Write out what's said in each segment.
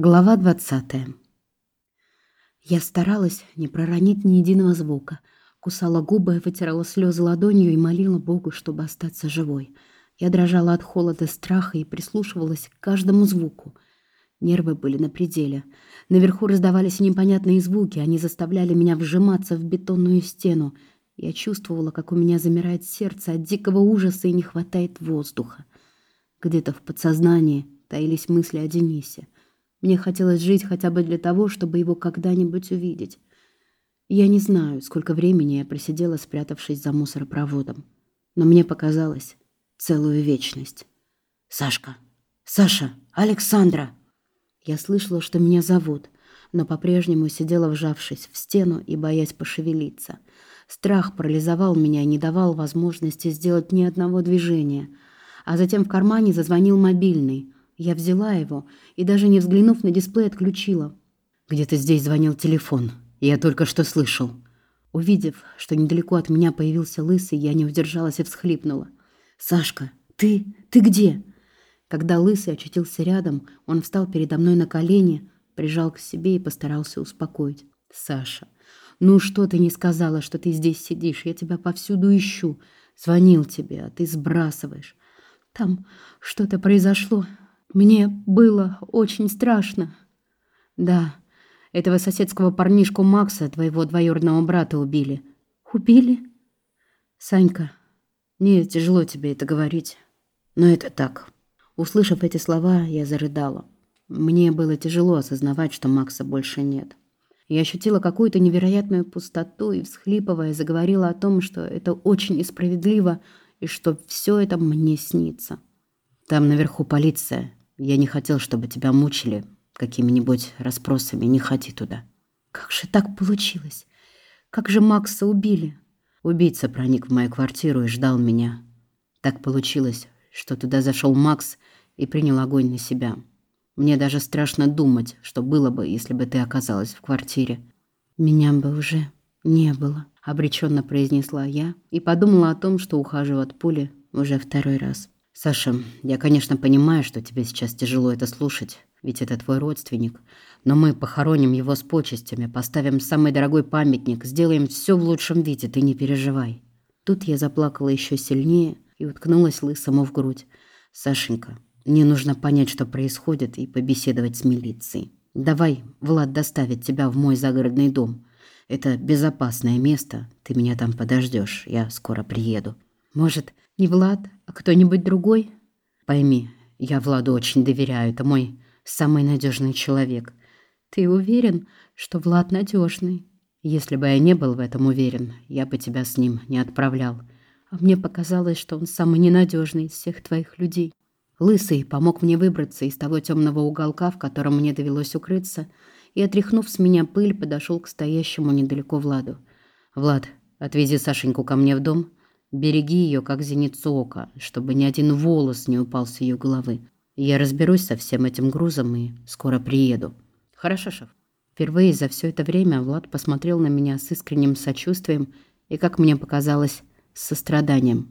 Глава 20. Я старалась не проронить ни единого звука. Кусала губы, вытирала слезы ладонью и молила Богу, чтобы остаться живой. Я дрожала от холода, страха и прислушивалась к каждому звуку. Нервы были на пределе. Наверху раздавались непонятные звуки, они заставляли меня вжиматься в бетонную стену. Я чувствовала, как у меня замирает сердце от дикого ужаса и не хватает воздуха. Где-то в подсознании таились мысли о Денисе — мне хотелось жить хотя бы для того, чтобы его когда-нибудь увидеть. Я не знаю, сколько времени я просидела, спрятавшись за мусоропроводом. Но мне показалось целую вечность. «Сашка! Саша! Александра!» Я слышала, что меня зовут, но по-прежнему сидела, вжавшись в стену и боясь пошевелиться. Страх парализовал меня и не давал возможности сделать ни одного движения. А затем в кармане зазвонил мобильный — я взяла его и, даже не взглянув на дисплей, отключила. Где-то здесь звонил телефон. Я только что слышал. Увидев, что недалеко от меня появился лысый, я не удержалась и всхлипнула. «Сашка, ты? Ты где?» Когда лысый очутился рядом, он встал передо мной на колени, прижал к себе и постарался успокоить. «Саша, ну что ты не сказала, что ты здесь сидишь? Я тебя повсюду ищу. Звонил тебе, а ты сбрасываешь. Там что-то произошло. Мне было очень страшно. Да, этого соседского парнишку Макса, твоего двоюродного брата, убили. Убили? Санька, мне тяжело тебе это говорить, но это так. Услышав эти слова, я зарыдала. Мне было тяжело осознавать, что Макса больше нет. Я ощутила какую-то невероятную пустоту и, всхлипывая, заговорила о том, что это очень несправедливо и что все это мне снится. Там наверху полиция. Я не хотел, чтобы тебя мучили какими-нибудь расспросами. Не ходи туда. Как же так получилось? Как же Макса убили? Убийца проник в мою квартиру и ждал меня. Так получилось, что туда зашел Макс и принял огонь на себя. Мне даже страшно думать, что было бы, если бы ты оказалась в квартире. Меня бы уже не было, обреченно произнесла я и подумала о том, что ухожу от пули уже второй раз. Саша, я, конечно, понимаю, что тебе сейчас тяжело это слушать, ведь это твой родственник. Но мы похороним его с почестями, поставим самый дорогой памятник, сделаем все в лучшем виде, ты не переживай. Тут я заплакала еще сильнее и уткнулась лысому в грудь. Сашенька, мне нужно понять, что происходит, и побеседовать с милицией. Давай, Влад доставит тебя в мой загородный дом. Это безопасное место, ты меня там подождешь, я скоро приеду. Может, не Влад, а кто-нибудь другой? Пойми, я Владу очень доверяю, это мой самый надежный человек. Ты уверен, что Влад надежный? Если бы я не был в этом уверен, я бы тебя с ним не отправлял. А мне показалось, что он самый ненадежный из всех твоих людей. Лысый помог мне выбраться из того темного уголка, в котором мне довелось укрыться, и, отряхнув с меня пыль, подошел к стоящему недалеко Владу. «Влад, отвези Сашеньку ко мне в дом Береги ее, как зеницу ока, чтобы ни один волос не упал с ее головы. Я разберусь со всем этим грузом и скоро приеду. Хорошо, шеф. Впервые за все это время Влад посмотрел на меня с искренним сочувствием и, как мне показалось, с состраданием.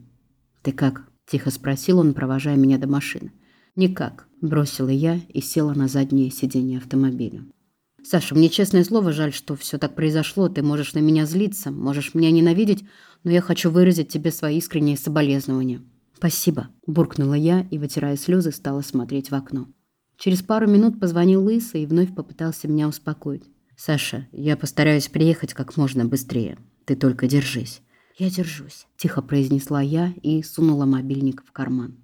«Ты как?» – тихо спросил он, провожая меня до машины. «Никак», – бросила я и села на заднее сиденье автомобиля. «Саша, мне честное слово жаль, что все так произошло. Ты можешь на меня злиться, можешь меня ненавидеть, но я хочу выразить тебе свои искренние соболезнования». «Спасибо», – буркнула я и, вытирая слезы, стала смотреть в окно. Через пару минут позвонил Лысый и вновь попытался меня успокоить. «Саша, я постараюсь приехать как можно быстрее. Ты только держись». «Я держусь», – тихо произнесла я и сунула мобильник в карман.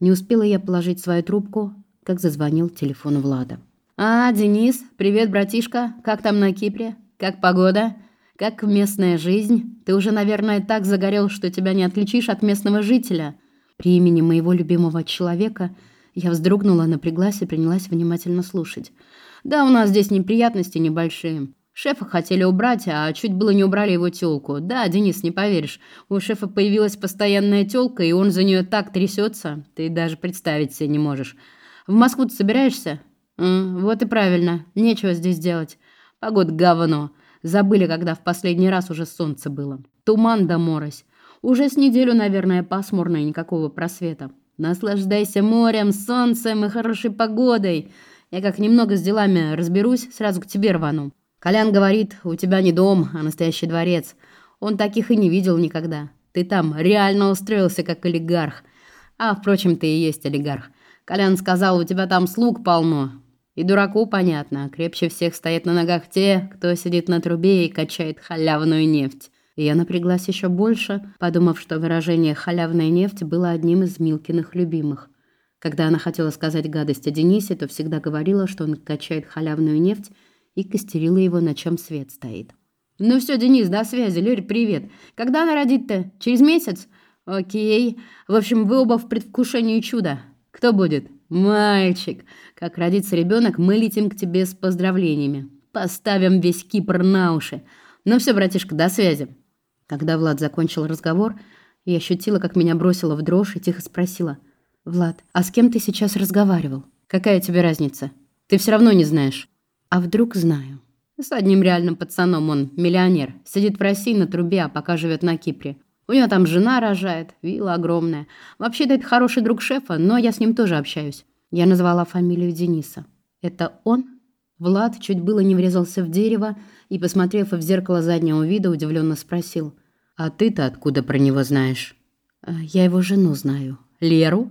Не успела я положить свою трубку, как зазвонил телефон Влада. «А, Денис, привет, братишка. Как там на Кипре? Как погода? Как местная жизнь? Ты уже, наверное, так загорел, что тебя не отличишь от местного жителя». При имени моего любимого человека я вздрогнула, напряглась и принялась внимательно слушать. «Да, у нас здесь неприятности небольшие. Шефа хотели убрать, а чуть было не убрали его тёлку. Да, Денис, не поверишь, у шефа появилась постоянная тёлка, и он за неё так трясется, ты даже представить себе не можешь. В Москву ты собираешься?» М, вот и правильно. Нечего здесь делать. Погода говно. Забыли, когда в последний раз уже солнце было. Туман да морось. Уже с неделю, наверное, пасмурно и никакого просвета. Наслаждайся морем, солнцем и хорошей погодой. Я как немного с делами разберусь, сразу к тебе рвану. Колян говорит, у тебя не дом, а настоящий дворец. Он таких и не видел никогда. Ты там реально устроился как олигарх. А, впрочем, ты и есть олигарх. Колян сказал, у тебя там слуг полно. И дураку понятно, крепче всех стоят на ногах те, кто сидит на трубе и качает халявную нефть. И я напряглась еще больше, подумав, что выражение «халявная нефть» было одним из Милкиных любимых. Когда она хотела сказать гадость о Денисе, то всегда говорила, что он качает халявную нефть и костерила его, на чем свет стоит. «Ну все, Денис, до связи. Лёрь, привет. Когда она родит-то? Через месяц? Окей. В общем, вы оба в предвкушении чуда. Кто будет? Мальчик. Как родится ребенок, мы летим к тебе с поздравлениями. Поставим весь Кипр на уши. Ну все, братишка, до связи. Когда Влад закончил разговор, я ощутила, как меня бросило в дрожь и тихо спросила. «Влад, а с кем ты сейчас разговаривал? Какая тебе разница? Ты все равно не знаешь». «А вдруг знаю?» «С одним реальным пацаном он, миллионер. Сидит в России на трубе, а пока живет на Кипре. У него там жена рожает, вилла огромная. Вообще-то это хороший друг шефа, но я с ним тоже общаюсь. Я назвала фамилию Дениса. Это он? Влад чуть было не врезался в дерево и, посмотрев в зеркало заднего вида, удивленно спросил. «А ты-то откуда про него знаешь?» «Э, «Я его жену знаю». «Леру?»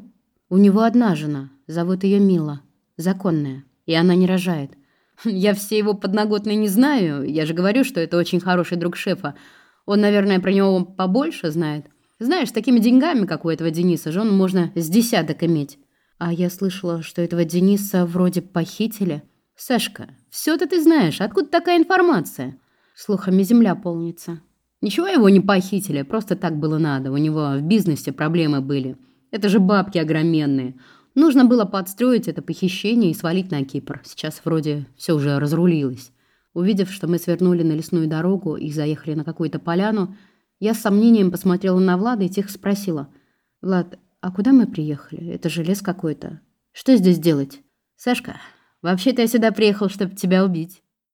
«У него одна жена. Зовут ее Мила. Законная. И она не рожает». «Я все его подноготные не знаю. Я же говорю, что это очень хороший друг шефа. Он, наверное, про него побольше знает. Знаешь, с такими деньгами, как у этого Дениса, жен можно с десяток иметь. А я слышала, что этого Дениса вроде похитили. Сашка, все это ты знаешь. Откуда такая информация? Слухами земля полнится. Ничего его не похитили, просто так было надо. У него в бизнесе проблемы были. Это же бабки огроменные. Нужно было подстроить это похищение и свалить на Кипр. Сейчас вроде все уже разрулилось. Увидев, что мы свернули на лесную дорогу и заехали на какую-то поляну, я с сомнением посмотрела на Влада и тихо спросила. «Влад, а куда мы приехали? Это же лес какой-то. Что здесь делать?» «Сашка, вообще-то я сюда приехал, чтобы тебя убить.